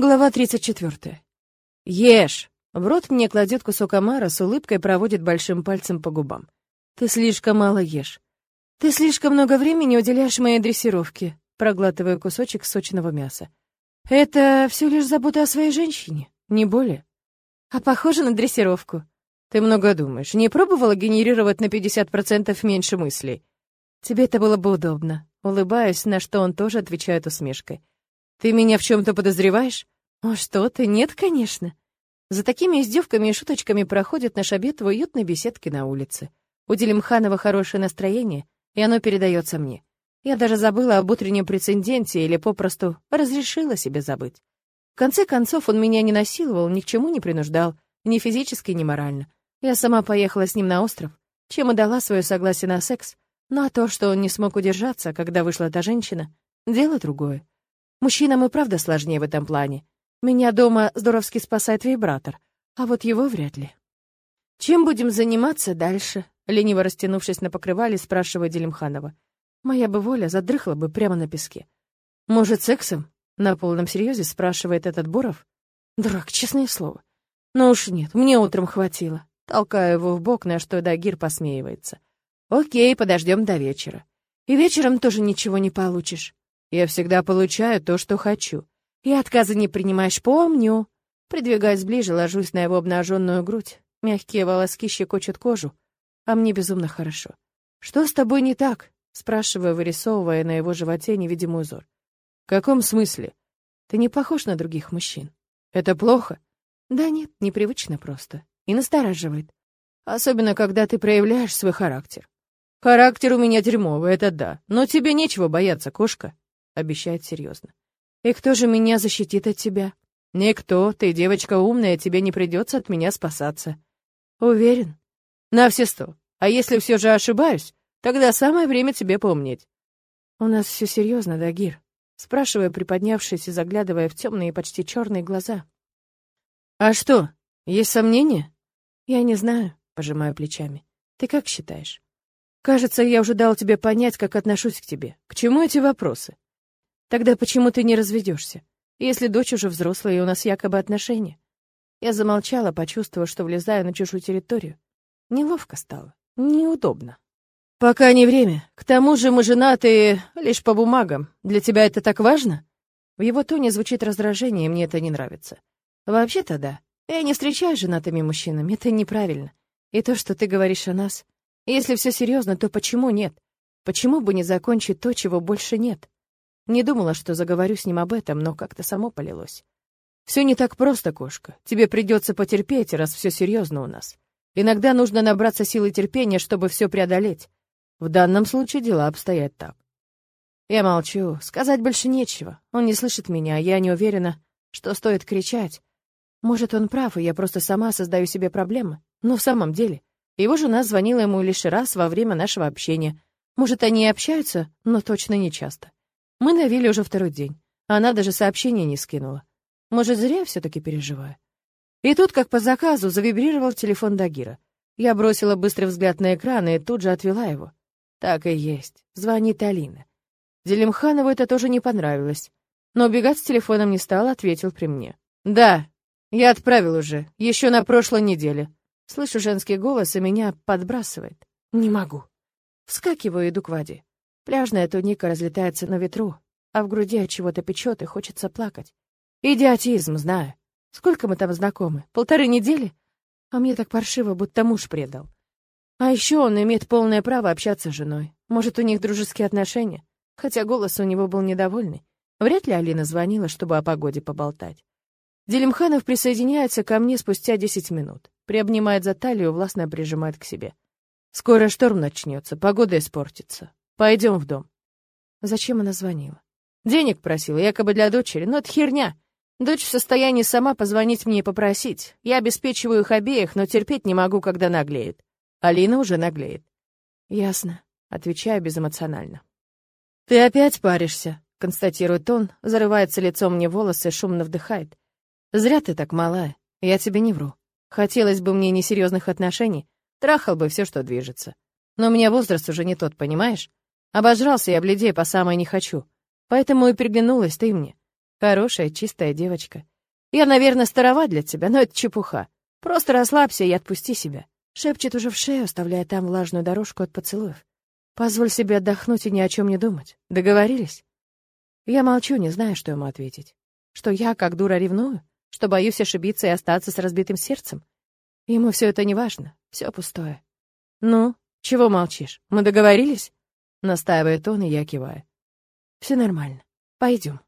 Глава 34. Ешь! В рот мне кладет кусок омара, с улыбкой проводит большим пальцем по губам. Ты слишком мало ешь. Ты слишком много времени уделяешь моей дрессировке, проглатывая кусочек сочного мяса. Это все лишь забота о своей женщине, не более. А похоже на дрессировку. Ты много думаешь. Не пробовала генерировать на 50% меньше мыслей? Тебе это было бы удобно. Улыбаюсь, на что он тоже отвечает усмешкой. Ты меня в чем-то подозреваешь? О, что ты? Нет, конечно. За такими издевками и шуточками проходит наш обед в уютной беседке на улице. У Делимханова хорошее настроение, и оно передается мне. Я даже забыла об утреннем прецеденте или попросту разрешила себе забыть. В конце концов, он меня не насиловал, ни к чему не принуждал, ни физически, ни морально. Я сама поехала с ним на остров, чем и дала свое согласие на секс, ну а то, что он не смог удержаться, когда вышла та женщина, дело другое. Мужчинам и правда сложнее в этом плане. Меня дома здоровски спасает вибратор, а вот его вряд ли. «Чем будем заниматься дальше?» Лениво растянувшись на покрывале, спрашивает Делимханова. Моя бы воля задрыхла бы прямо на песке. «Может, сексом?» На полном серьезе спрашивает этот Боров. Дурак, честное слово. Но уж нет, мне утром хватило. Толкаю его в бок, на что Дагир посмеивается. Окей, подождем до вечера. И вечером тоже ничего не получишь. Я всегда получаю то, что хочу. И отказы не принимаешь, помню. Придвигаясь ближе, ложусь на его обнаженную грудь. Мягкие волоски щекочут кожу, а мне безумно хорошо. «Что с тобой не так?» — спрашиваю, вырисовывая на его животе невидимый узор. «В каком смысле? Ты не похож на других мужчин. Это плохо?» «Да нет, непривычно просто. И настораживает. Особенно, когда ты проявляешь свой характер. Характер у меня дерьмовый, это да. Но тебе нечего бояться, кошка обещает серьезно. «И кто же меня защитит от тебя?» «Никто. Ты девочка умная, тебе не придется от меня спасаться». «Уверен?» «На все сто. А если все же ошибаюсь, тогда самое время тебе помнить». «У нас все серьезно, Дагир?» спрашивая, приподнявшись и заглядывая в темные, почти черные глаза. «А что, есть сомнения?» «Я не знаю», — пожимаю плечами. «Ты как считаешь?» «Кажется, я уже дал тебе понять, как отношусь к тебе. К чему эти вопросы?» Тогда почему ты не разведешься, если дочь уже взрослая и у нас якобы отношения? Я замолчала, почувствовав, что влезаю на чужую территорию. Неловко стало, неудобно. Пока не время. К тому же мы женаты лишь по бумагам. Для тебя это так важно? В его тоне звучит раздражение, и мне это не нравится. Вообще-то да. Я не встречаюсь женатыми мужчинами, это неправильно. И то, что ты говоришь о нас. Если все серьезно, то почему нет? Почему бы не закончить то, чего больше нет? Не думала, что заговорю с ним об этом, но как-то само полилось. Все не так просто, кошка. Тебе придется потерпеть, раз все серьезно у нас. Иногда нужно набраться силы терпения, чтобы все преодолеть. В данном случае дела обстоят так. Я молчу, сказать больше нечего. Он не слышит меня, а я не уверена, что стоит кричать. Может, он прав, и я просто сама создаю себе проблемы. Но в самом деле, его жена звонила ему лишь раз во время нашего общения. Может, они и общаются, но точно не часто. Мы на вилле уже второй день. Она даже сообщения не скинула. Может, зря все-таки переживаю. И тут, как по заказу, завибрировал телефон Дагира. Я бросила быстрый взгляд на экран и тут же отвела его. Так и есть. Звонит Алина. Делимханову это тоже не понравилось. Но убегать с телефоном не стал, ответил при мне. «Да, я отправил уже, еще на прошлой неделе». Слышу женский голос, и меня подбрасывает. «Не могу». Вскакиваю, иду к Ваде. Пляжная туника разлетается на ветру, а в груди от чего-то печет и хочется плакать. Идиотизм, знаю. Сколько мы там знакомы? Полторы недели? А мне так паршиво, будто муж предал. А еще он имеет полное право общаться с женой. Может, у них дружеские отношения? Хотя голос у него был недовольный. Вряд ли Алина звонила, чтобы о погоде поболтать. Делимханов присоединяется ко мне спустя десять минут. Приобнимает за талию, властно прижимает к себе. Скоро шторм начнется, погода испортится. Пойдем в дом. Зачем она звонила? Денег просила, якобы для дочери, но это херня. Дочь в состоянии сама позвонить мне и попросить. Я обеспечиваю их обеих, но терпеть не могу, когда наглеет. Алина уже наглеет. Ясно, отвечаю безэмоционально. Ты опять паришься, констатирует он, зарывается лицом мне волосы, шумно вдыхает. Зря ты так малая, я тебе не вру. Хотелось бы мне несерьезных отношений, трахал бы все, что движется. Но у меня возраст уже не тот, понимаешь? Обожрался я бледей по самой не хочу. Поэтому и приглянулась ты мне. Хорошая, чистая девочка. Я, наверное, старова для тебя, но это чепуха. Просто расслабься и отпусти себя. Шепчет уже в шею, оставляя там влажную дорожку от поцелуев. Позволь себе отдохнуть и ни о чем не думать. Договорились? Я молчу, не знаю, что ему ответить. Что я, как дура, ревную? Что боюсь ошибиться и остаться с разбитым сердцем? Ему все это не важно, все пустое. Ну, чего молчишь? Мы договорились? Настаивает он, и я киваю. Все нормально. Пойдем.